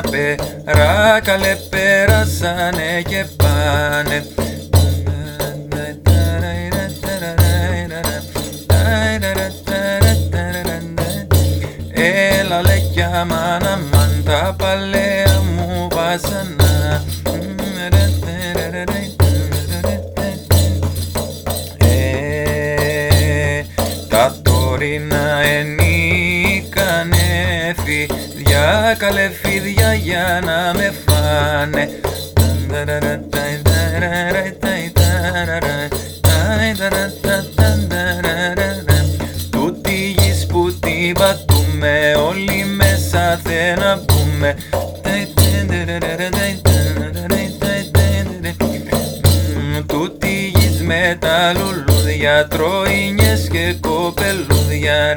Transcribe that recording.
πέρα καλέ πέρασανε και πάνε. Έλα λε κι αμάνα μαν τα παλαιά μου ε, Τα τωρινά ενίκαν καλεφίδια για να με φάνε. Τούτη γης που την πατούμε Όλοι μέσα θε να πούμε Τούτη γης με τα λουλούδια Τρώινιες και κοπελούδια